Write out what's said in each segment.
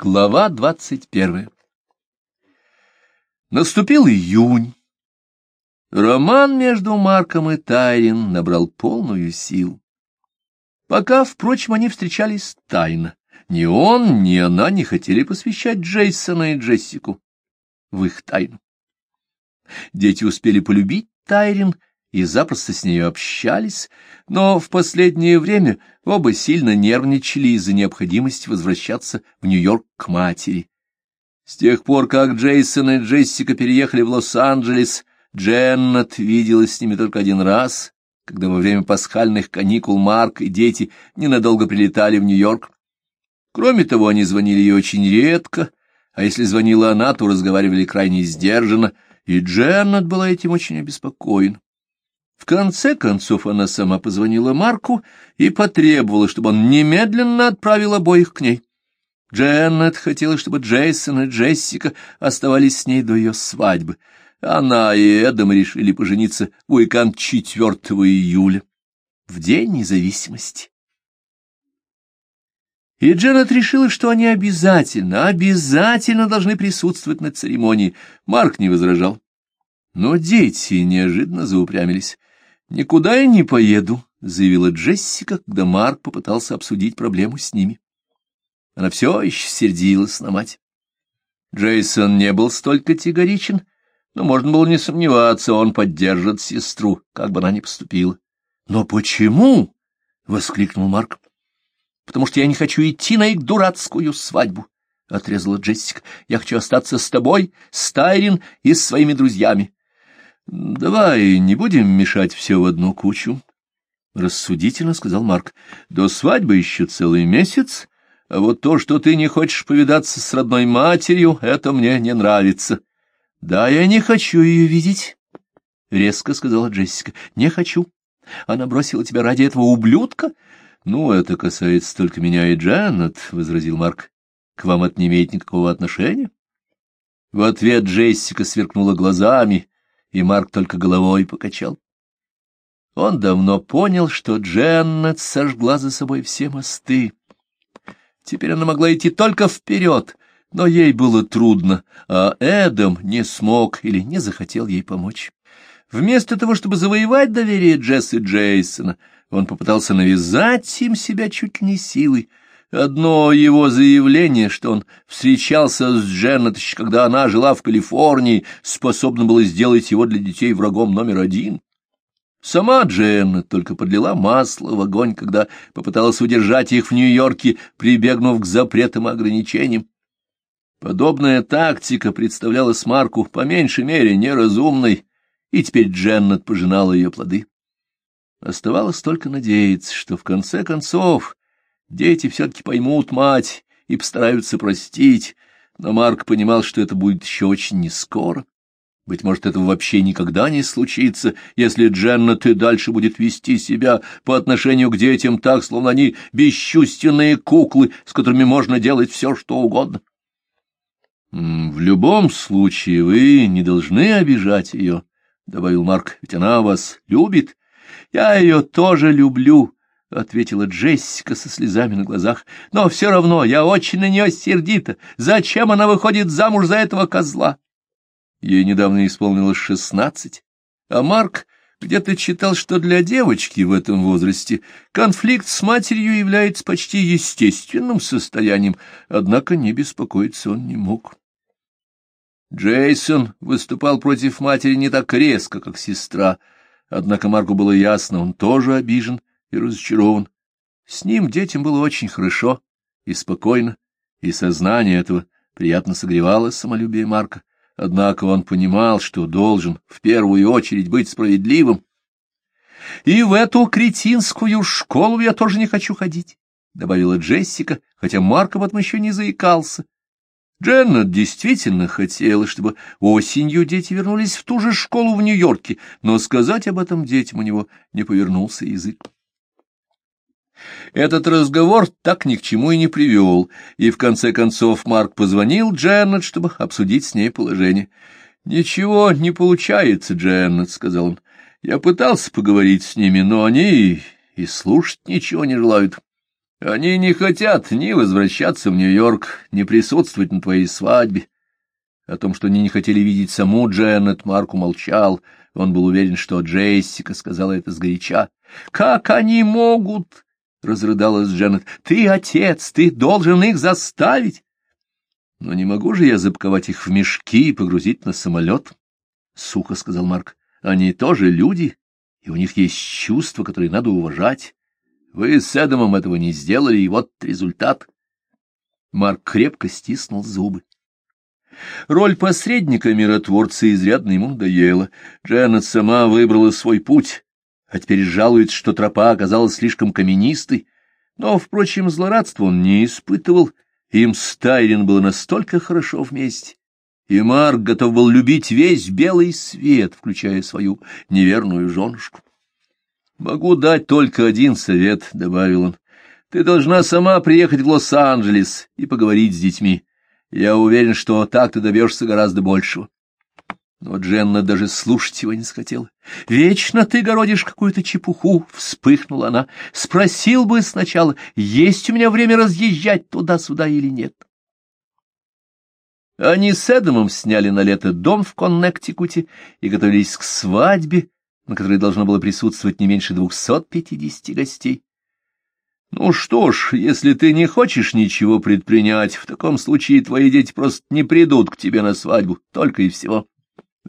Глава двадцать первая Наступил июнь. Роман между Марком и Тайрин набрал полную силу. Пока, впрочем, они встречались тайно. Ни он, ни она не хотели посвящать Джейсона и Джессику в их тайну. Дети успели полюбить Тайрин и запросто с нею общались, но в последнее время оба сильно нервничали из-за необходимости возвращаться в Нью-Йорк к матери. С тех пор, как Джейсон и Джессика переехали в Лос-Анджелес, Дженнет виделась с ними только один раз, когда во время пасхальных каникул Марк и дети ненадолго прилетали в Нью-Йорк. Кроме того, они звонили ей очень редко, а если звонила она, то разговаривали крайне сдержанно, и Дженнет была этим очень обеспокоена. В конце концов она сама позвонила Марку и потребовала, чтобы он немедленно отправил обоих к ней. Дженнет хотела, чтобы Джейсон и Джессика оставались с ней до ее свадьбы. Она и Эдам решили пожениться в уикенд 4 июля, в День независимости. И Дженнет решила, что они обязательно, обязательно должны присутствовать на церемонии. Марк не возражал. Но дети неожиданно заупрямились. «Никуда я не поеду», — заявила Джессика, когда Марк попытался обсудить проблему с ними. Она все еще сердилась на мать. Джейсон не был столь категоричен, но можно было не сомневаться, он поддержит сестру, как бы она ни поступила. — Но почему? — воскликнул Марк. — Потому что я не хочу идти на их дурацкую свадьбу, — отрезала Джессика. — Я хочу остаться с тобой, с Тайрин и с своими друзьями. — Давай не будем мешать все в одну кучу, — рассудительно сказал Марк. — До свадьбы еще целый месяц, а вот то, что ты не хочешь повидаться с родной матерью, это мне не нравится. — Да, я не хочу ее видеть, — резко сказала Джессика. — Не хочу. Она бросила тебя ради этого ублюдка? — Ну, это касается только меня и Джанет, — возразил Марк. — К вам это не имеет никакого отношения. В ответ Джессика сверкнула глазами, и Марк только головой покачал. Он давно понял, что Дженнет сожгла за собой все мосты. Теперь она могла идти только вперед, но ей было трудно, а Эдам не смог или не захотел ей помочь. Вместо того, чтобы завоевать доверие Джесс и Джейсона, он попытался навязать им себя чуть ли не силой. Одно его заявление, что он встречался с Дженнет, когда она жила в Калифорнии, способно было сделать его для детей врагом номер один. Сама Дженнет только подлила масло в огонь, когда попыталась удержать их в Нью-Йорке, прибегнув к запретам и ограничениям. Подобная тактика представлялась Марку по меньшей мере неразумной, и теперь Дженнет пожинала ее плоды. Оставалось только надеяться, что в конце концов Дети все-таки поймут мать и постараются простить, но Марк понимал, что это будет еще очень нескоро. Быть может, этого вообще никогда не случится, если Дженнет и дальше будет вести себя по отношению к детям так, словно они бесчувственные куклы, с которыми можно делать все, что угодно. — В любом случае вы не должны обижать ее, — добавил Марк, — ведь она вас любит. Я ее тоже люблю, — ответила Джессика со слезами на глазах. — Но все равно я очень на нее сердита. Зачем она выходит замуж за этого козла? Ей недавно исполнилось шестнадцать, а Марк где-то читал, что для девочки в этом возрасте конфликт с матерью является почти естественным состоянием, однако не беспокоиться он не мог. Джейсон выступал против матери не так резко, как сестра, однако Марку было ясно, он тоже обижен и разочарован. С ним детям было очень хорошо и спокойно, и сознание этого приятно согревало самолюбие Марка. Однако он понимал, что должен в первую очередь быть справедливым. «И в эту кретинскую школу я тоже не хочу ходить», — добавила Джессика, хотя Марк об этом еще не заикался. Дженнет действительно хотела, чтобы осенью дети вернулись в ту же школу в Нью-Йорке, но сказать об этом детям у него не повернулся язык. Этот разговор так ни к чему и не привел, и в конце концов Марк позвонил Дженнет, чтобы обсудить с ней положение. «Ничего не получается, Дженнет», — сказал он. «Я пытался поговорить с ними, но они и слушать ничего не желают. Они не хотят ни возвращаться в Нью-Йорк, ни присутствовать на твоей свадьбе. О том, что они не хотели видеть саму Дженнет, Марк умолчал. Он был уверен, что Джессика сказала это сгоряча. — Как они могут? — разрыдалась Дженнет. — Ты отец, ты должен их заставить. — Но не могу же я запаковать их в мешки и погрузить на самолет, — сухо сказал Марк. — Они тоже люди, и у них есть чувства, которые надо уважать. Вы с Эдамом этого не сделали, и вот результат. Марк крепко стиснул зубы. Роль посредника-миротворца изрядно ему надоела. Дженнет сама выбрала свой путь, а теперь жалуется, что тропа оказалась слишком каменистой. Но, впрочем, злорадства он не испытывал. Им с Тайрин было настолько хорошо вместе. И Марк готов был любить весь белый свет, включая свою неверную женушку. «Могу дать только один совет», — добавил он. «Ты должна сама приехать в Лос-Анджелес и поговорить с детьми. Я уверен, что так ты добьешься гораздо большего». Но Дженна даже слушать его не захотела. «Вечно ты городишь какую-то чепуху!» — вспыхнула она. «Спросил бы сначала, есть у меня время разъезжать туда-сюда или нет?» Они с Эдамом сняли на лето дом в Коннектикуте и готовились к свадьбе, на которой должно было присутствовать не меньше двухсот пятидесяти гостей. Ну что ж, если ты не хочешь ничего предпринять, в таком случае твои дети просто не придут к тебе на свадьбу, только и всего, —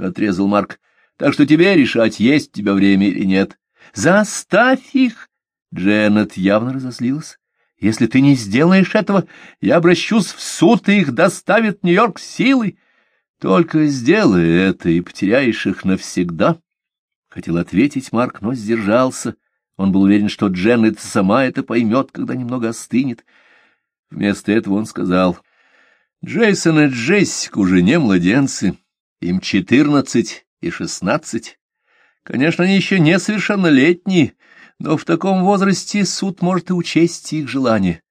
отрезал Марк. Так что тебе решать, есть у тебя время или нет. Заставь их! Дженнет явно разозлилась. Если ты не сделаешь этого, я обращусь в суд, и их доставят в Нью-Йорк силой. Только сделай это, и потеряешь их навсегда. Хотел ответить Марк, но сдержался. Он был уверен, что Дженнет сама это поймет, когда немного остынет. Вместо этого он сказал, «Джейсон и Джессика уже не младенцы, им четырнадцать и шестнадцать. Конечно, они еще несовершеннолетние, но в таком возрасте суд может и учесть их желания.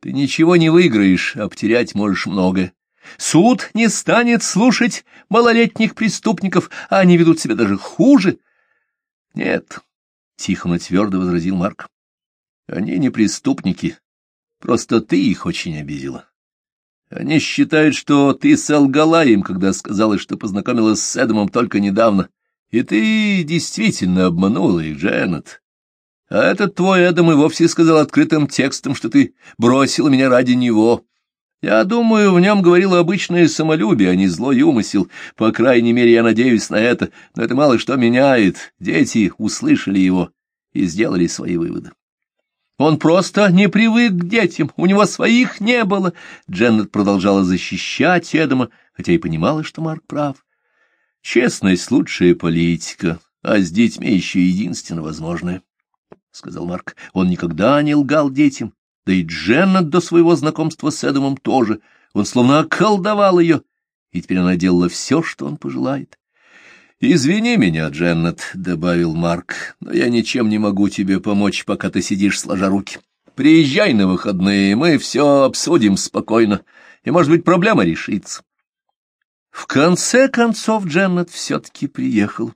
Ты ничего не выиграешь, а потерять можешь многое. Суд не станет слушать малолетних преступников, а они ведут себя даже хуже. Нет, — тихо, но твердо возразил Марк. Они не преступники, просто ты их очень обидела. Они считают, что ты солгала им, когда сказала, что познакомилась с Эдамом только недавно. И ты действительно обманула их, Дженнет. А этот твой Эдам и вовсе сказал открытым текстом, что ты бросила меня ради него. Я думаю, в нем говорило обычное самолюбие, а не злой умысел. По крайней мере, я надеюсь на это, но это мало что меняет. Дети услышали его и сделали свои выводы. Он просто не привык к детям, у него своих не было. Дженнет продолжала защищать Эдама, хотя и понимала, что Марк прав. Честность — лучшая политика, а с детьми еще единственно возможное, — сказал Марк. Он никогда не лгал детям, да и Дженнет до своего знакомства с Эдамом тоже. Он словно околдовал ее, и теперь она делала все, что он пожелает. «Извини меня, Дженнет», — добавил Марк, — «но я ничем не могу тебе помочь, пока ты сидишь сложа руки. Приезжай на выходные, мы все обсудим спокойно, и, может быть, проблема решится». В конце концов Дженнет все-таки приехал.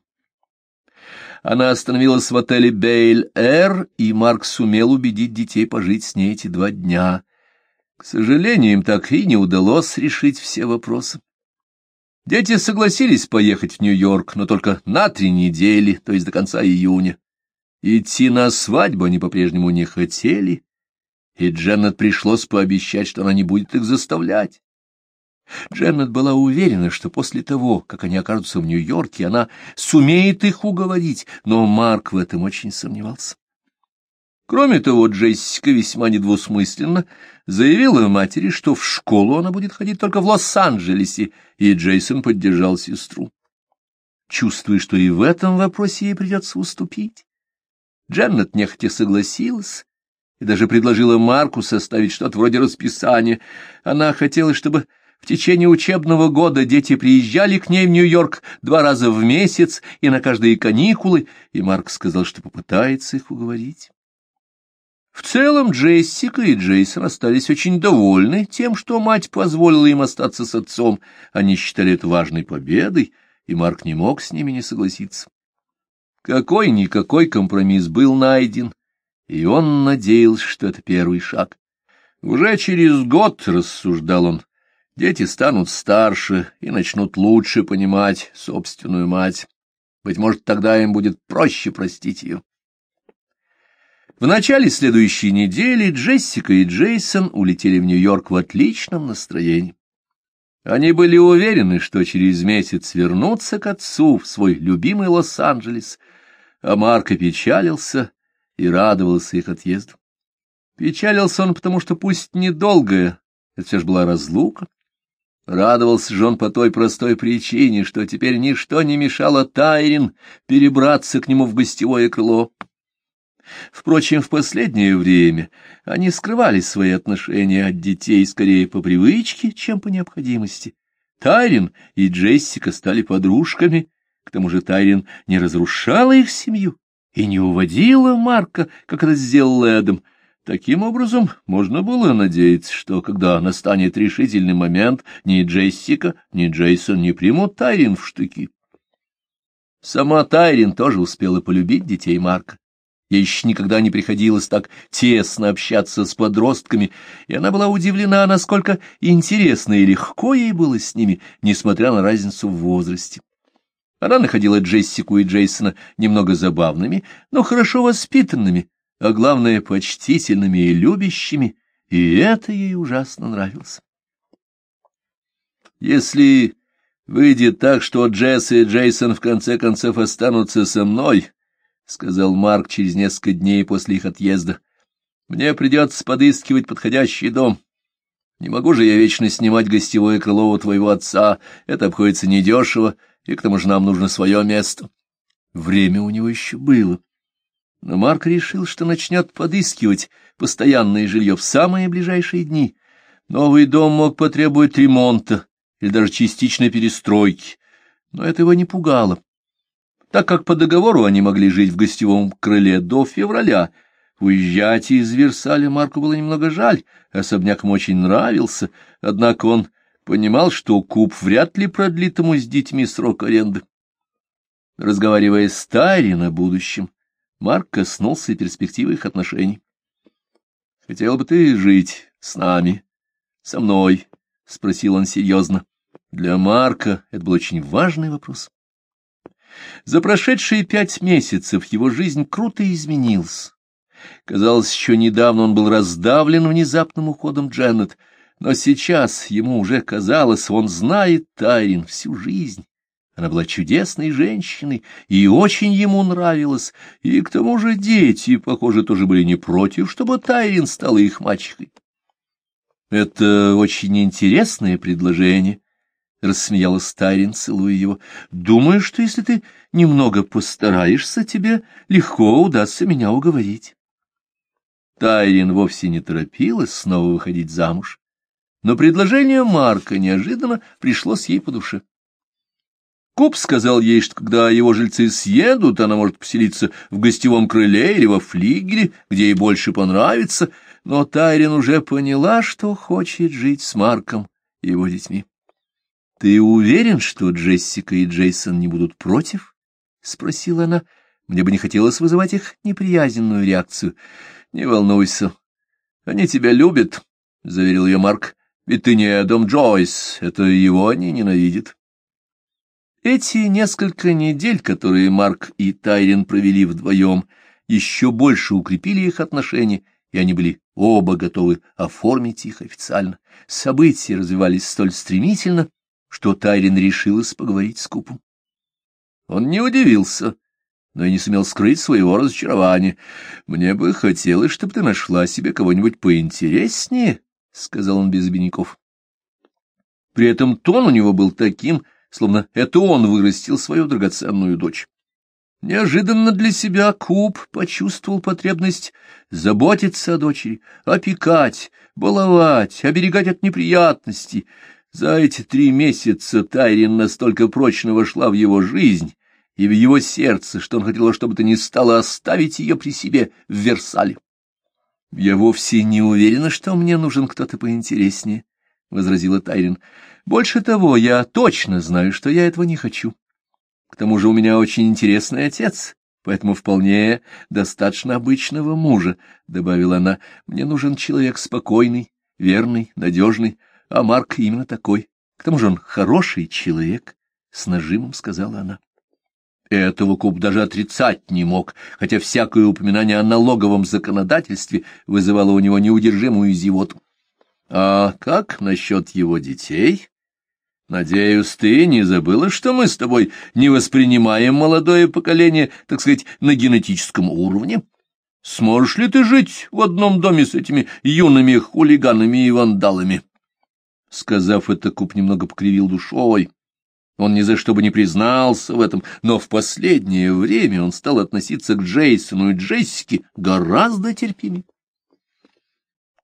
Она остановилась в отеле Бейль-Эр, и Марк сумел убедить детей пожить с ней эти два дня. К сожалению, им так и не удалось решить все вопросы. Дети согласились поехать в Нью-Йорк, но только на три недели, то есть до конца июня. Идти на свадьбу они по-прежнему не хотели, и Дженнет пришлось пообещать, что она не будет их заставлять. Дженнет была уверена, что после того, как они окажутся в Нью-Йорке, она сумеет их уговорить, но Марк в этом очень сомневался. Кроме того, Джессика весьма недвусмысленно заявила матери, что в школу она будет ходить только в Лос-Анджелесе, и Джейсон поддержал сестру. Чувствуя, что и в этом вопросе ей придется уступить, Дженнет нехотя согласилась и даже предложила Марку составить что-то вроде расписания. Она хотела, чтобы в течение учебного года дети приезжали к ней в Нью-Йорк два раза в месяц и на каждые каникулы, и Марк сказал, что попытается их уговорить. В целом Джессика и Джейсон остались очень довольны тем, что мать позволила им остаться с отцом. Они считали это важной победой, и Марк не мог с ними не согласиться. Какой-никакой компромисс был найден, и он надеялся, что это первый шаг. Уже через год, — рассуждал он, — дети станут старше и начнут лучше понимать собственную мать. Быть может, тогда им будет проще простить ее. В начале следующей недели Джессика и Джейсон улетели в Нью-Йорк в отличном настроении. Они были уверены, что через месяц вернутся к отцу в свой любимый Лос-Анджелес, а Марк опечалился и радовался их отъезду. Печалился он, потому что пусть недолгая, это все же была разлука. Радовался же он по той простой причине, что теперь ничто не мешало Тайрин перебраться к нему в гостевое крыло. Впрочем, в последнее время они скрывали свои отношения от детей скорее по привычке, чем по необходимости. Тайрин и Джессика стали подружками, к тому же Тайрин не разрушала их семью и не уводила Марка, как это сделал Эдом. Таким образом, можно было надеяться, что, когда настанет решительный момент, ни Джессика, ни Джейсон не примут Тайрин в штыки. Сама Тайрин тоже успела полюбить детей Марка. Ей еще никогда не приходилось так тесно общаться с подростками, и она была удивлена, насколько интересно и легко ей было с ними, несмотря на разницу в возрасте. Она находила Джессику и Джейсона немного забавными, но хорошо воспитанными, а главное, почтительными и любящими, и это ей ужасно нравилось. Если выйдет так, что Джесс и Джейсон в конце концов останутся со мной, — сказал Марк через несколько дней после их отъезда. — Мне придется подыскивать подходящий дом. Не могу же я вечно снимать гостевое крыло у твоего отца, это обходится недешево, и к тому же нам нужно свое место. Время у него еще было. Но Марк решил, что начнет подыскивать постоянное жилье в самые ближайшие дни. Новый дом мог потребовать ремонта или даже частичной перестройки, но это его не пугало так как по договору они могли жить в гостевом крыле до февраля. Уезжать из Версаля Марку было немного жаль, особняк ему очень нравился, однако он понимал, что куб вряд ли продлит ему с детьми срок аренды. Разговаривая с Тайри на будущем, Марк коснулся перспективы их отношений. — Хотел бы ты жить с нами, со мной? — спросил он серьезно. Для Марка это был очень важный вопрос. За прошедшие пять месяцев его жизнь круто изменилась. Казалось, еще недавно он был раздавлен внезапным уходом Дженнет, но сейчас ему уже казалось, он знает Тайрин всю жизнь. Она была чудесной женщиной и очень ему нравилась, и к тому же дети, похоже, тоже были не против, чтобы Тайрин стала их мачехой. Это очень интересное предложение, — рассмеялась Тайрин, целуя его. — Думаю, что если ты немного постараешься, тебе легко удастся меня уговорить. Тайрин вовсе не торопилась снова выходить замуж, но предложение Марка неожиданно пришлось ей по душе. Куб сказал ей, что когда его жильцы съедут, она может поселиться в гостевом крыле или во флигеле, где ей больше понравится, но Тайрин уже поняла, что хочет жить с Марком и его детьми. — Ты уверен, что Джессика и Джейсон не будут против? — спросила она. Мне бы не хотелось вызывать их неприязненную реакцию. — Не волнуйся. Они тебя любят, — заверил ее Марк. — Ведь ты не Эдом Джойс, это его они ненавидят. Эти несколько недель, которые Марк и Тайрин провели вдвоем, еще больше укрепили их отношения, и они были оба готовы оформить их официально. События развивались столь стремительно, что Тайрин решилась поговорить с Купом. Он не удивился, но и не сумел скрыть своего разочарования. «Мне бы хотелось, чтобы ты нашла себе кого-нибудь поинтереснее», — сказал он без обиняков. При этом тон у него был таким, словно это он вырастил свою драгоценную дочь. Неожиданно для себя Куб почувствовал потребность заботиться о дочери, опекать, баловать, оберегать от неприятностей. За эти три месяца Тайрин настолько прочно вошла в его жизнь и в его сердце, что он хотел, чтобы ты не стала оставить ее при себе в Версале. — Я вовсе не уверена, что мне нужен кто-то поинтереснее, — возразила Тайрин. — Больше того, я точно знаю, что я этого не хочу. К тому же у меня очень интересный отец, поэтому вполне достаточно обычного мужа, — добавила она. — Мне нужен человек спокойный, верный, надежный, а Марк именно такой. К тому же он хороший человек, — с нажимом сказала она. Этого Куб даже отрицать не мог, хотя всякое упоминание о налоговом законодательстве вызывало у него неудержимую зевоту. — А как насчет его детей? Надеюсь, ты не забыла, что мы с тобой не воспринимаем молодое поколение, так сказать, на генетическом уровне? Сможешь ли ты жить в одном доме с этими юными хулиганами и вандалами? Сказав это, Куб немного покривил душой. Он ни за что бы не признался в этом, но в последнее время он стал относиться к Джейсону и Джессике гораздо терпимее.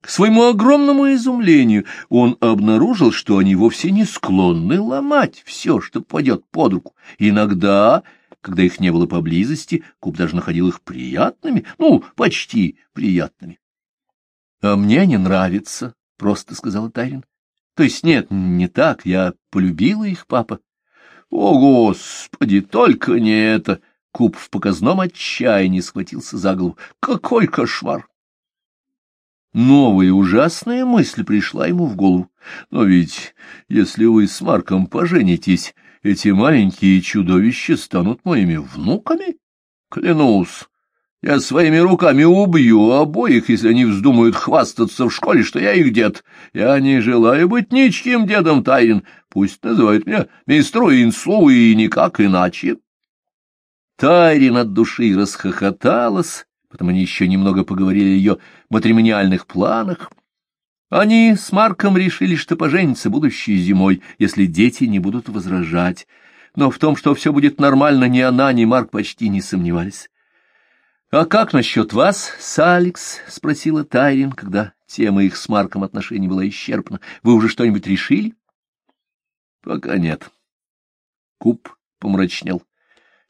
К своему огромному изумлению он обнаружил, что они вовсе не склонны ломать все, что попадет под руку. Иногда, когда их не было поблизости, Куб даже находил их приятными, ну, почти приятными. — А мне не нравится, — просто сказала Тайрин. — То есть нет, не так, я полюбила их, папа. — О, Господи, только не это! Куб в показном отчаянии схватился за голову. — Какой кошмар! Новая ужасная мысль пришла ему в голову. Но ведь, если вы с Марком поженитесь, эти маленькие чудовища станут моими внуками? Клянусь, я своими руками убью обоих, если они вздумают хвастаться в школе, что я их дед. Я не желаю быть ничьим дедом Тайрин. Пусть называют меня мистеру Инсу и никак иначе. Тайрин от души расхохоталась, Потом они еще немного поговорили о ее матримониальных планах. Они с Марком решили, что поженятся будущей зимой, если дети не будут возражать. Но в том, что все будет нормально, ни она, ни Марк почти не сомневались. — А как насчет вас, с Алекс? — спросила Тайрин, когда тема их с Марком отношений была исчерпана. — Вы уже что-нибудь решили? — Пока нет. Куб помрачнел.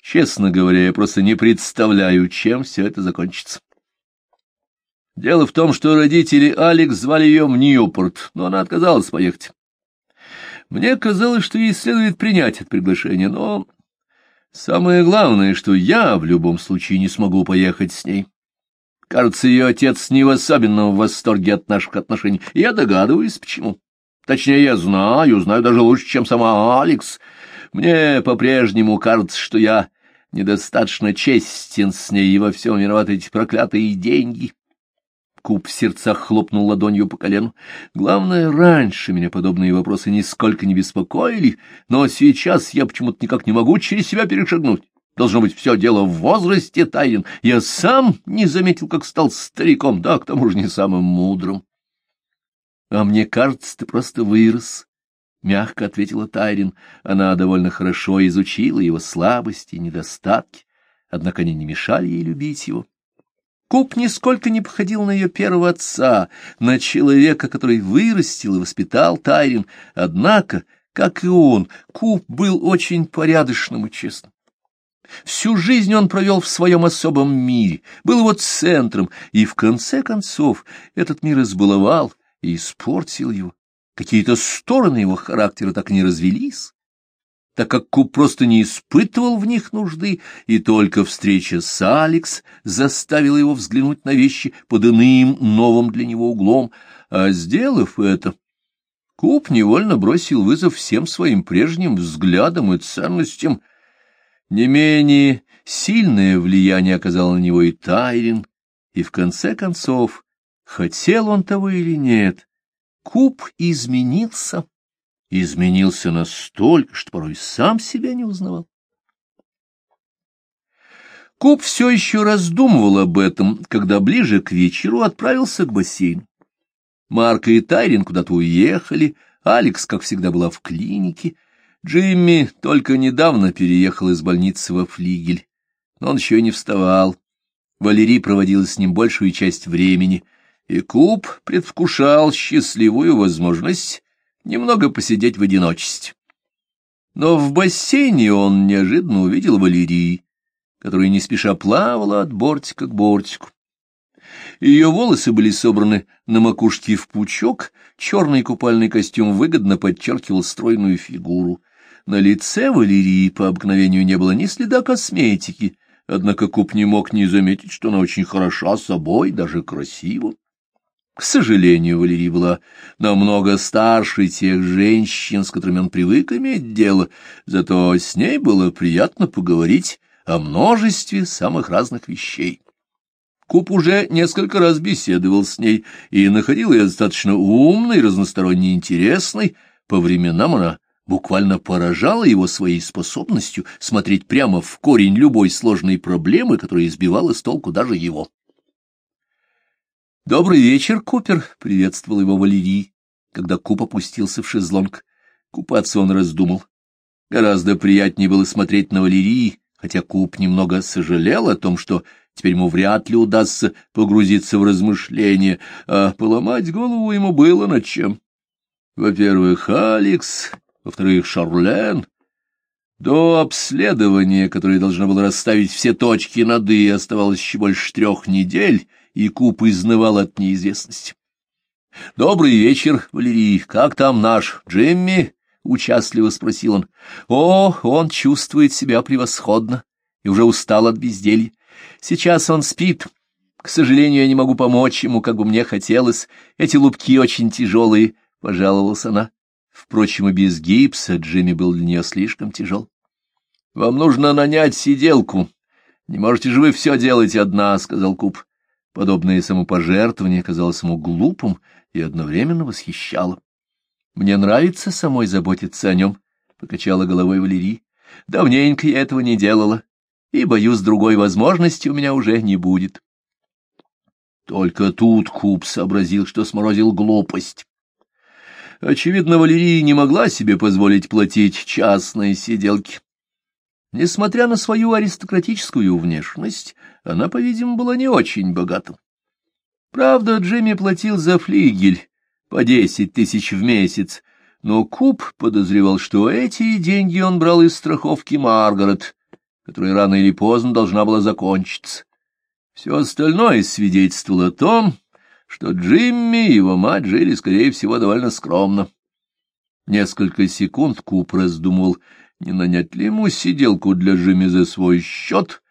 Честно говоря, я просто не представляю, чем все это закончится. Дело в том, что родители Алекс звали ее в Ньюпорт, но она отказалась поехать. Мне казалось, что ей следует принять это приглашение, но самое главное, что я в любом случае не смогу поехать с ней. Кажется, ее отец не в особенном восторге от наших отношений. Я догадываюсь, почему. Точнее, я знаю, знаю даже лучше, чем сама Алекс. Мне по-прежнему кажется, что я недостаточно честен с ней, и во всем виноваты эти проклятые деньги. Куб в сердцах хлопнул ладонью по колену. Главное, раньше меня подобные вопросы нисколько не беспокоили, но сейчас я почему-то никак не могу через себя перешагнуть. Должно быть, все дело в возрасте, Тайрин. Я сам не заметил, как стал стариком, да, к тому же не самым мудрым. А мне кажется, ты просто вырос, — мягко ответила Тайрин. Она довольно хорошо изучила его слабости и недостатки, однако они не мешали ей любить его. Куб нисколько не походил на ее первого отца, на человека, который вырастил и воспитал Тайрин. Однако, как и он, Куб был очень порядочным и честным. Всю жизнь он провел в своем особом мире, был его центром, и в конце концов этот мир избаловал и испортил его. Какие-то стороны его характера так и не развелись, так как Куб просто не испытывал в них нужды, и только встреча с Алекс заставила его взглянуть на вещи под иным, новым для него углом, а сделав это, Куб невольно бросил вызов всем своим прежним взглядам и ценностям. Не менее сильное влияние оказало на него и Тайрин, и в конце концов, хотел он того или нет, Куб изменился, изменился настолько, что порой сам себя не узнавал. Куб все еще раздумывал об этом, когда ближе к вечеру отправился к бассейну. Марка и Тайрин куда-то уехали, Алекс, как всегда, была в клинике, Джимми только недавно переехал из больницы во флигель, но он еще и не вставал. Валерий проводила с ним большую часть времени — и Куб предвкушал счастливую возможность немного посидеть в одиночестве. Но в бассейне он неожиданно увидел Валерии, которая не спеша плавала от бортика к бортику. Ее волосы были собраны на макушке в пучок, черный купальный костюм выгодно подчеркивал стройную фигуру. На лице Валерии по обыкновению не было ни следа косметики, однако Куп не мог не заметить, что она очень хороша собой, даже красива. К сожалению, Валерия была намного старше тех женщин, с которыми он привык иметь дело, зато с ней было приятно поговорить о множестве самых разных вещей. Куп уже несколько раз беседовал с ней и находил ее достаточно умной, разносторонне интересной. По временам она буквально поражала его своей способностью смотреть прямо в корень любой сложной проблемы, которая избивала с толку даже его. «Добрый вечер, Купер!» — приветствовал его Валерий, когда Куп опустился в шезлонг. Купаться он раздумал. Гораздо приятнее было смотреть на Валерии, хотя Куп немного сожалел о том, что теперь ему вряд ли удастся погрузиться в размышления, а поломать голову ему было над чем. Во-первых, Алекс, во-вторых, Шарлен. До обследования, которое должно было расставить все точки над «и», оставалось еще больше трех недель, и Куп изнывал от неизвестности. — Добрый вечер, Валерий. Как там наш Джимми? — участливо спросил он. — О, он чувствует себя превосходно и уже устал от безделья. Сейчас он спит. К сожалению, я не могу помочь ему, как бы мне хотелось. Эти лупки очень тяжелые, — пожаловалась она. Впрочем, и без гипса Джимми был для нее слишком тяжел. — Вам нужно нанять сиделку. Не можете же вы все делать одна, — сказал Куб. Подобное самопожертвование казалось ему глупым и одновременно восхищало. — Мне нравится самой заботиться о нем, — покачала головой Валерий. — Давненько я этого не делала, и, боюсь, другой возможности у меня уже не будет. Только тут Куб сообразил, что сморозил глупость. Очевидно, Валерия не могла себе позволить платить частные сиделки. Несмотря на свою аристократическую внешность, она, по-видимому, была не очень богата. Правда, Джимми платил за флигель по десять тысяч в месяц, но Куб подозревал, что эти деньги он брал из страховки Маргарет, которая рано или поздно должна была закончиться. Все остальное свидетельствовало о том, что Джимми и его мать жили, скорее всего, довольно скромно. Несколько секунд Куб раздумывал, не нанять ли ему сиделку для Джимми за свой счет,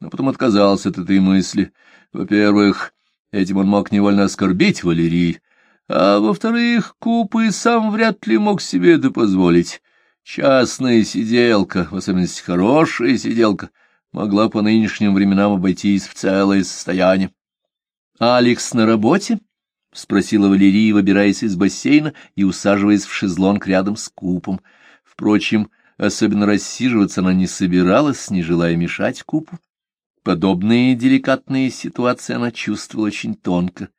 но потом отказался от этой мысли. Во-первых, этим он мог невольно оскорбить Валерий, а во-вторых, Куб и сам вряд ли мог себе это позволить. Частная сиделка, в особенности хорошая сиделка, могла по нынешним временам обойтись в целое состояние. — Алекс на работе? — спросила Валерия, выбираясь из бассейна и усаживаясь в шезлонг рядом с купом. Впрочем, Особенно рассиживаться она не собиралась, не желая мешать купу. Подобные деликатные ситуации она чувствовала очень тонко.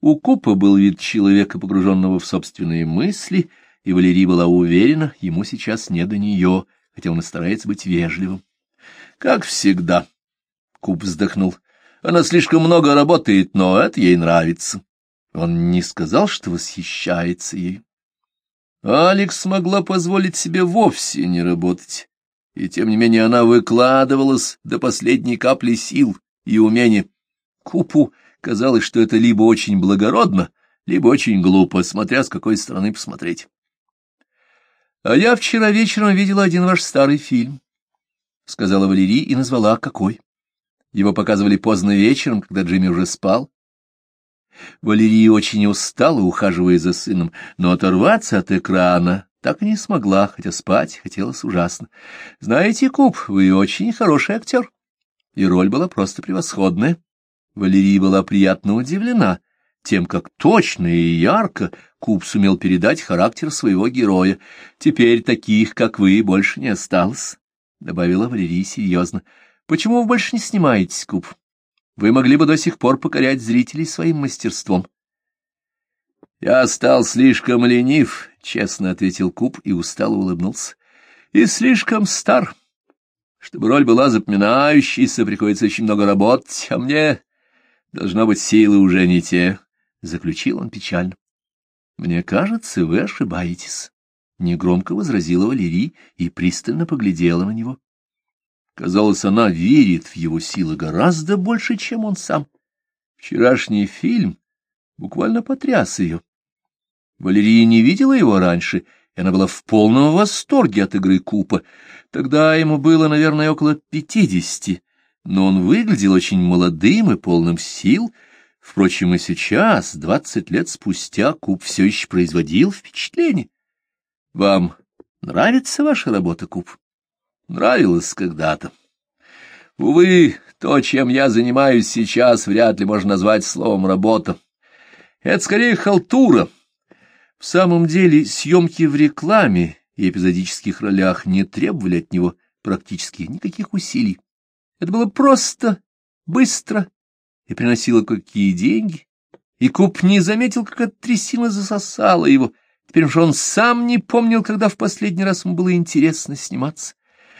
У Купа был вид человека, погруженного в собственные мысли, и Валерия была уверена, ему сейчас не до нее, хотя он и старается быть вежливым. — Как всегда, — Куп вздохнул, — она слишком много работает, но это ей нравится. Он не сказал, что восхищается ей. Алекс могла позволить себе вовсе не работать, и тем не менее она выкладывалась до последней капли сил и умения. Купу казалось, что это либо очень благородно, либо очень глупо, смотря с какой стороны посмотреть. — А я вчера вечером видела один ваш старый фильм, — сказала Валерий и назвала какой. Его показывали поздно вечером, когда Джимми уже спал. Валерия очень устала, ухаживая за сыном, но оторваться от экрана так и не смогла, хотя спать хотелось ужасно. Знаете, Куб, вы очень хороший актер. И роль была просто превосходная. Валерия была приятно удивлена тем, как точно и ярко Куб сумел передать характер своего героя. Теперь таких, как вы, больше не осталось, — добавила Валерия серьезно. — Почему вы больше не снимаетесь, Куб? вы могли бы до сих пор покорять зрителей своим мастерством. — Я стал слишком ленив, — честно ответил Куб и устало улыбнулся, — и слишком стар. Чтобы роль была запоминающейся, приходится очень много работать, а мне, должно быть, силы уже не те, — заключил он печально. — Мне кажется, вы ошибаетесь, — негромко возразила Валерий и пристально поглядела на него. Казалось, она верит в его силы гораздо больше, чем он сам. Вчерашний фильм буквально потряс ее. Валерия не видела его раньше, и она была в полном восторге от игры Купа. Тогда ему было, наверное, около пятидесяти. но он выглядел очень молодым и полным сил. Впрочем, и сейчас, двадцать лет спустя, Куб все еще производил впечатление. Вам нравится ваша работа, Куб? Нравилось когда-то. Увы, то, чем я занимаюсь сейчас, вряд ли можно назвать словом «работа». Это скорее халтура. В самом деле, съемки в рекламе и эпизодических ролях не требовали от него практически никаких усилий. Это было просто, быстро и приносило какие деньги. И Куб не заметил, как эта трясина засосала его. Теперь уж он сам не помнил, когда в последний раз ему было интересно сниматься.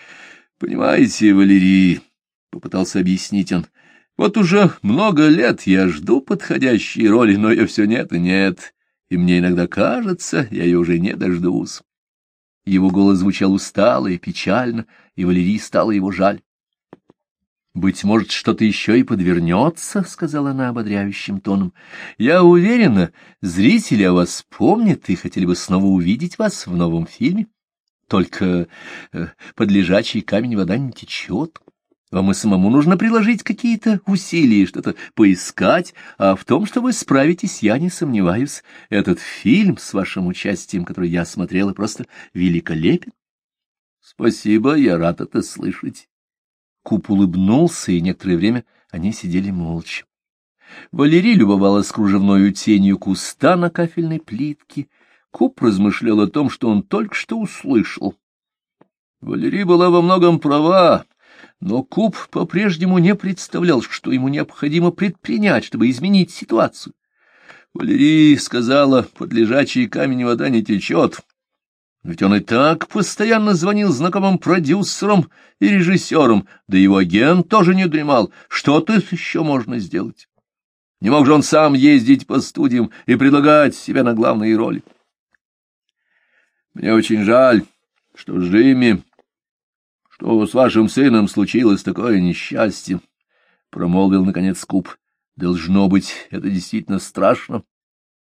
— Понимаете, Валерий, — попытался объяснить он, — вот уже много лет я жду подходящей роли, но ее все нет и нет, и мне иногда кажется, я ее уже не дождусь. Его голос звучал устало и печально, и Валерий стало его жаль. «Быть может, что-то еще и подвернется», — сказала она ободряющим тоном. «Я уверена, зрители о вас помнят и хотели бы снова увидеть вас в новом фильме. Только э, под лежачий камень вода не течет. Вам и самому нужно приложить какие-то усилия, что-то поискать, а в том, что вы справитесь, я не сомневаюсь. Этот фильм с вашим участием, который я смотрела, просто великолепен. Спасибо, я рад это слышать. Куп улыбнулся, и некоторое время они сидели молча. Валерий любовалась кружевной тенью куста на кафельной плитке. Куп размышлял о том, что он только что услышал. Валерий была во многом права, но Куб по-прежнему не представлял, что ему необходимо предпринять, чтобы изменить ситуацию. Валерий сказала, под лежачий камень вода не течет. Ведь он и так постоянно звонил знакомым продюсерам и режиссерам, да его агент тоже не дремал. Что тут еще можно сделать? Не мог же он сам ездить по студиям и предлагать себя на главные роли. Мне очень жаль, что Джимми, что с вашим сыном случилось такое несчастье, — промолвил, наконец, Куб. Должно быть, это действительно страшно.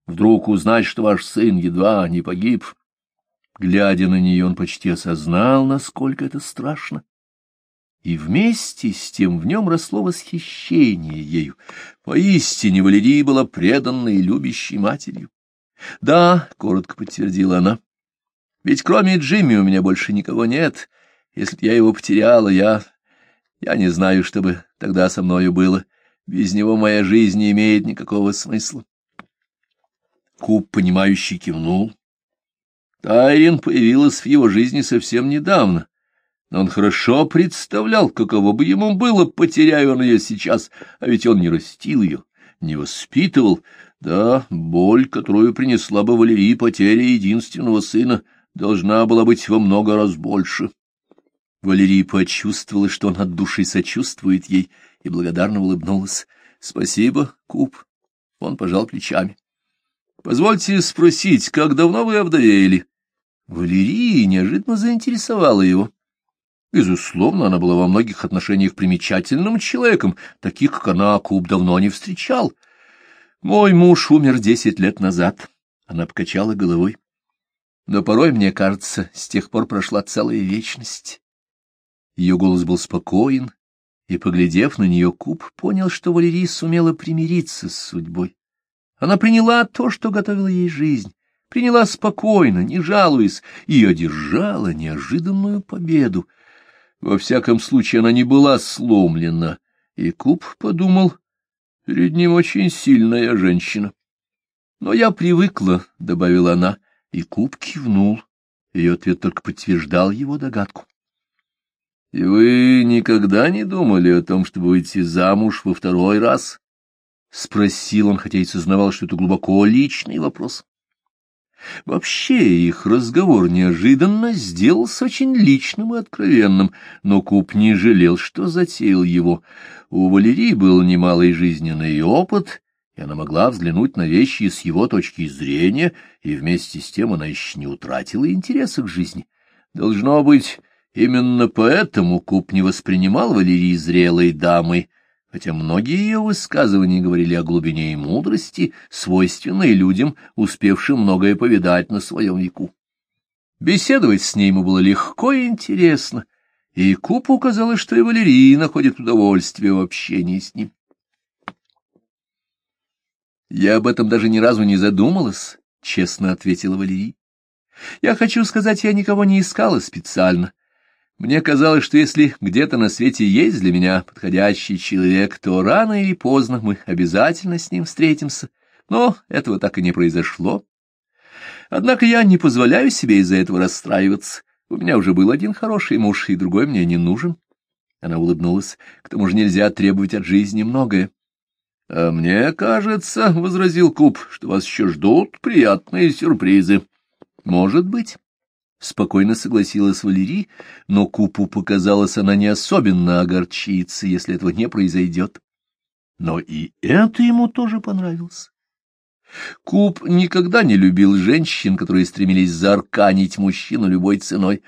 Вдруг узнать, что ваш сын едва не погиб. Глядя на нее, он почти осознал, насколько это страшно. И вместе с тем в нем росло восхищение ею. Поистине Валерия была преданной и любящей матерью. — Да, — коротко подтвердила она, — ведь кроме Джимми у меня больше никого нет. Если б я его потеряла, я... Я не знаю, что бы тогда со мною было. Без него моя жизнь не имеет никакого смысла. Куб, понимающий, кивнул. Тайрин появилась в его жизни совсем недавно, но он хорошо представлял, каково бы ему было, потеряя он ее сейчас, а ведь он не растил ее, не воспитывал. Да, боль, которую принесла бы Валерии потеря единственного сына, должна была быть во много раз больше. Валерия почувствовала, что он от души сочувствует ей, и благодарно улыбнулась. — Спасибо, Куб. Он пожал плечами. — Позвольте спросить, как давно вы овдовели? Валерия неожиданно заинтересовала его. Безусловно, она была во многих отношениях примечательным человеком, таких, как она, Куб давно не встречал. Мой муж умер десять лет назад. Она покачала головой. Но порой, мне кажется, с тех пор прошла целая вечность. Ее голос был спокоен, и, поглядев на нее, Куб понял, что Валерия сумела примириться с судьбой. Она приняла то, что готовила ей жизнь, приняла спокойно, не жалуясь, и одержала неожиданную победу. Во всяком случае, она не была сломлена, и Куб подумал, перед ним очень сильная женщина. Но я привыкла, — добавила она, и Куб кивнул. Ее ответ только подтверждал его догадку. — И вы никогда не думали о том, чтобы выйти замуж во второй раз? — спросил он, хотя и сознавал, что это глубоко личный вопрос. Вообще их разговор неожиданно сделался очень личным и откровенным, но Куб не жалел, что затеял его. У Валерии был немалый жизненный опыт, и она могла взглянуть на вещи с его точки зрения, и вместе с тем она еще не утратила интереса к жизни. Должно быть, именно поэтому Куб не воспринимал Валерии зрелой дамой, хотя многие ее высказывания говорили о глубине и мудрости, свойственной людям, успевшим многое повидать на своем веку. Беседовать с ней ему было легко и интересно, и Купу казалось, что и Валерий находит удовольствие в общении с ним. «Я об этом даже ни разу не задумалась», — честно ответила Валерий. «Я хочу сказать, я никого не искала специально. Мне казалось, что если где-то на свете есть для меня подходящий человек, то рано или поздно мы обязательно с ним встретимся, но этого так и не произошло. Однако я не позволяю себе из-за этого расстраиваться. У меня уже был один хороший муж, и другой мне не нужен. Она улыбнулась. К тому же нельзя требовать от жизни многое. — А мне кажется, — возразил Куб, — что вас еще ждут приятные сюрпризы. — Может быть. — спокойно согласилась Валерий, но Купу показалось, она не особенно огорчится, если этого не произойдет. Но и это ему тоже понравилось. Куб никогда не любил женщин, которые стремились заарканить мужчину любой ценой.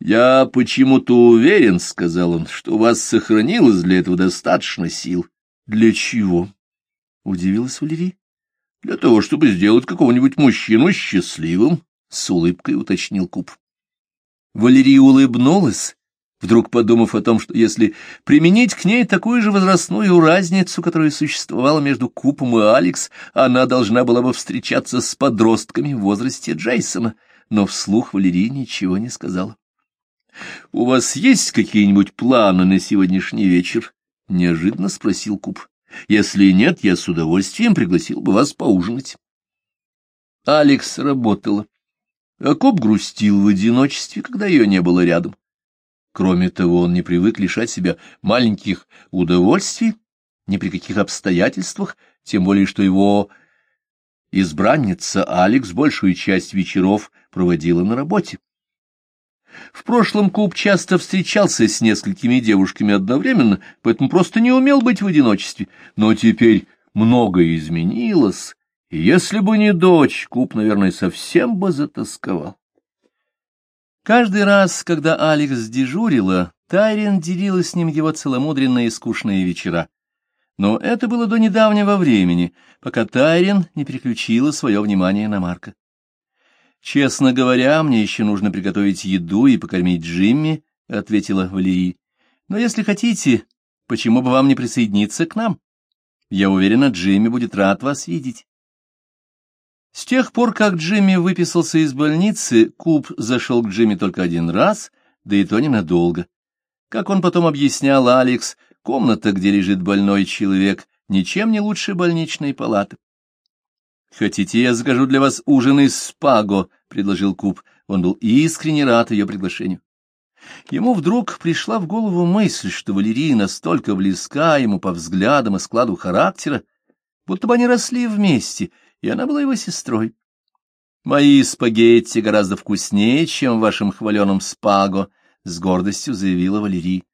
«Я почему-то уверен, — сказал он, — что у вас сохранилось для этого достаточно сил». «Для чего?» — удивилась Валерий. «Для того, чтобы сделать какого-нибудь мужчину счастливым», — с улыбкой уточнил Куб. Валерия улыбнулась вдруг подумав о том, что если применить к ней такую же возрастную разницу, которая существовала между Купом и Алекс, она должна была бы встречаться с подростками в возрасте Джейсона, но вслух Валерий ничего не сказала. — У вас есть какие-нибудь планы на сегодняшний вечер? — неожиданно спросил Куп. — Если нет, я с удовольствием пригласил бы вас поужинать. Алекс работала, а Куп грустил в одиночестве, когда ее не было рядом. Кроме того, он не привык лишать себя маленьких удовольствий ни при каких обстоятельствах, тем более что его избранница Алекс большую часть вечеров проводила на работе. В прошлом Куб часто встречался с несколькими девушками одновременно, поэтому просто не умел быть в одиночестве. Но теперь многое изменилось, и если бы не дочь, Куб, наверное, совсем бы затасковал. Каждый раз, когда Алекс дежурила, Тайрин делила с ним его целомудренные и скучные вечера. Но это было до недавнего времени, пока Тайрин не переключила свое внимание на Марка. «Честно говоря, мне еще нужно приготовить еду и покормить Джимми», — ответила Валерий. «Но если хотите, почему бы вам не присоединиться к нам? Я уверена, Джимми будет рад вас видеть». С тех пор, как Джимми выписался из больницы, Куб зашел к Джимми только один раз, да и то ненадолго. Как он потом объяснял Алекс, комната, где лежит больной человек, ничем не лучше больничной палаты. «Хотите, я закажу для вас ужин из спаго?» — предложил Куб. Он был искренне рад ее приглашению. Ему вдруг пришла в голову мысль, что Валерия настолько близка ему по взглядам и складу характера, будто бы они росли вместе — и она была его сестрой. «Мои спагетти гораздо вкуснее, чем в вашем хваленом спаго», — с гордостью заявила Валерий.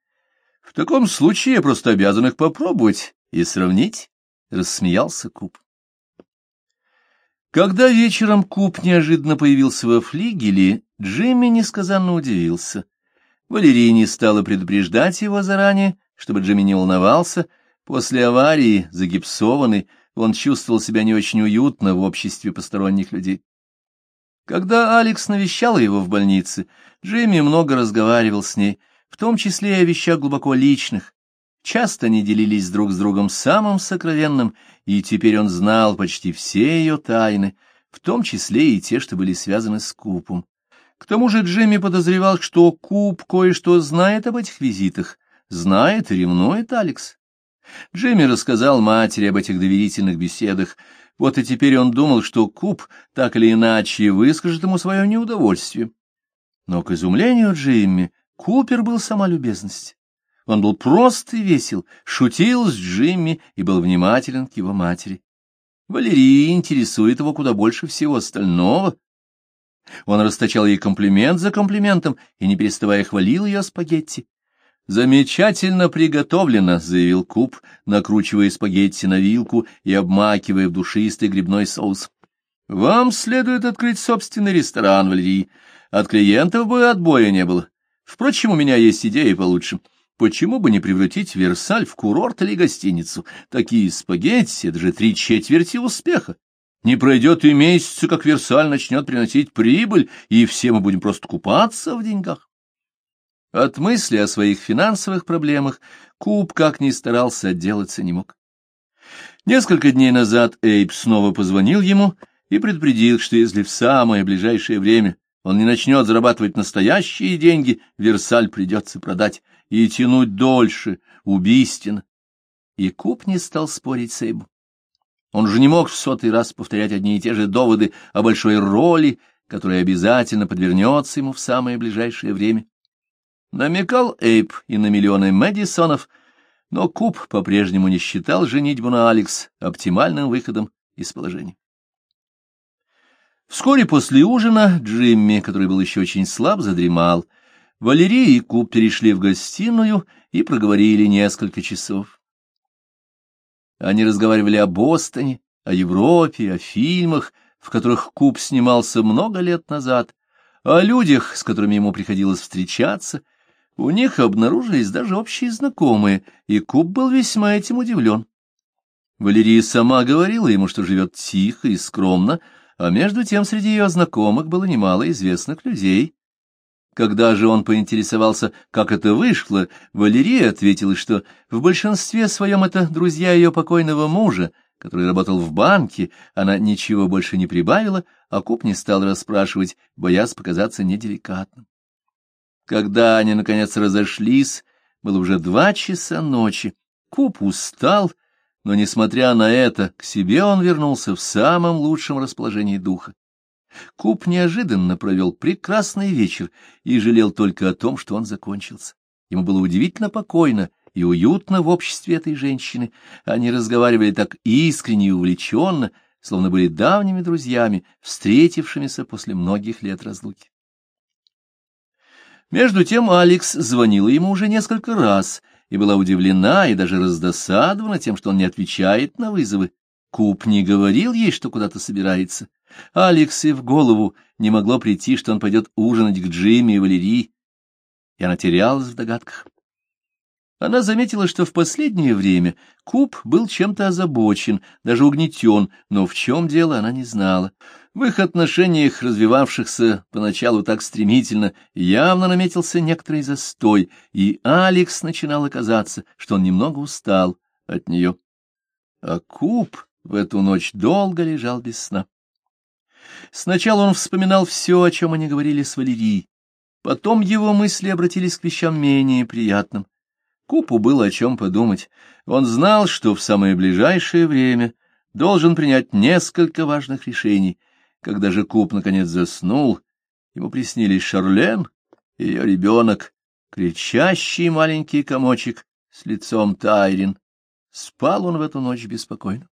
«В таком случае я просто обязан их попробовать и сравнить», — рассмеялся Куб. Когда вечером Куб неожиданно появился во флигеле, Джимми несказанно удивился. Валерий не стала предупреждать его заранее, чтобы Джимми не волновался. После аварии, загипсованный, он чувствовал себя не очень уютно в обществе посторонних людей. Когда Алекс навещала его в больнице, Джимми много разговаривал с ней, в том числе и о вещах глубоко личных. Часто они делились друг с другом самым сокровенным, и теперь он знал почти все ее тайны, в том числе и те, что были связаны с Купом. К тому же Джимми подозревал, что Куп кое-что знает об этих визитах, знает и ревнует Алекс. Джимми рассказал матери об этих доверительных беседах. Вот и теперь он думал, что Куб так или иначе выскажет ему свое неудовольствие. Но, к изумлению Джимми, Купер был сама любезность. Он был прост и весел, шутил с Джимми и был внимателен к его матери. Валерия интересует его куда больше всего остального. Он расточал ей комплимент за комплиментом и, не переставая, хвалил ее спагетти. «Замечательно приготовлено», — заявил Куб, накручивая спагетти на вилку и обмакивая в душистый грибной соус. «Вам следует открыть собственный ресторан, Валерий. От клиентов бы отбоя не было. Впрочем, у меня есть идея получше. Почему бы не превратить Версаль в курорт или гостиницу? Такие спагетти — это же три четверти успеха. Не пройдет и месяца, как Версаль начнет приносить прибыль, и все мы будем просто купаться в деньгах». От мысли о своих финансовых проблемах Куб, как ни старался, отделаться не мог. Несколько дней назад Эйб снова позвонил ему и предупредил, что если в самое ближайшее время он не начнет зарабатывать настоящие деньги, Версаль придется продать и тянуть дольше, убийственно. И Куб не стал спорить с Эйбом. Он же не мог в сотый раз повторять одни и те же доводы о большой роли, которая обязательно подвернется ему в самое ближайшее время. Намекал Эйб и на миллионы Мэдисонов, но Куб по-прежнему не считал женитьбу на Алекс оптимальным выходом из положения. Вскоре после ужина Джимми, который был еще очень слаб, задремал. Валерия и Куб перешли в гостиную и проговорили несколько часов. Они разговаривали о Бостоне, о Европе, о фильмах, в которых Куб снимался много лет назад, о людях, с которыми ему приходилось встречаться. У них обнаружились даже общие знакомые, и Куб был весьма этим удивлен. Валерия сама говорила ему, что живет тихо и скромно, а между тем среди ее знакомых было немало известных людей. Когда же он поинтересовался, как это вышло, Валерия ответила, что в большинстве своем это друзья ее покойного мужа, который работал в банке, она ничего больше не прибавила, а Куб не стал расспрашивать, боясь показаться неделикатным. Когда они, наконец, разошлись, было уже два часа ночи, Куб устал, но, несмотря на это, к себе он вернулся в самом лучшем расположении духа. Куб неожиданно провел прекрасный вечер и жалел только о том, что он закончился. Ему было удивительно покойно и уютно в обществе этой женщины. Они разговаривали так искренне и увлеченно, словно были давними друзьями, встретившимися после многих лет разлуки. Между тем Алекс звонила ему уже несколько раз — и была удивлена и даже раздосадована тем, что он не отвечает на вызовы. Куб не говорил ей, что куда-то собирается. Алекс и в голову не могло прийти, что он пойдет ужинать к Джимми и Валерии, и она терялась в догадках. Она заметила, что в последнее время Куб был чем-то озабочен, даже угнетен, но в чем дело она не знала. В их отношениях, развивавшихся поначалу так стремительно, явно наметился некоторый застой, и Алекс начинал казаться, что он немного устал от нее. А Куб в эту ночь долго лежал без сна. Сначала он вспоминал все, о чем они говорили с Валерией. Потом его мысли обратились к вещам менее приятным. Купу было о чем подумать. Он знал, что в самое ближайшее время должен принять несколько важных решений — когда же Куб наконец заснул, ему приснились Шарлен, ее ребенок, кричащий маленький комочек с лицом Тайрин. Спал он в эту ночь беспокойно.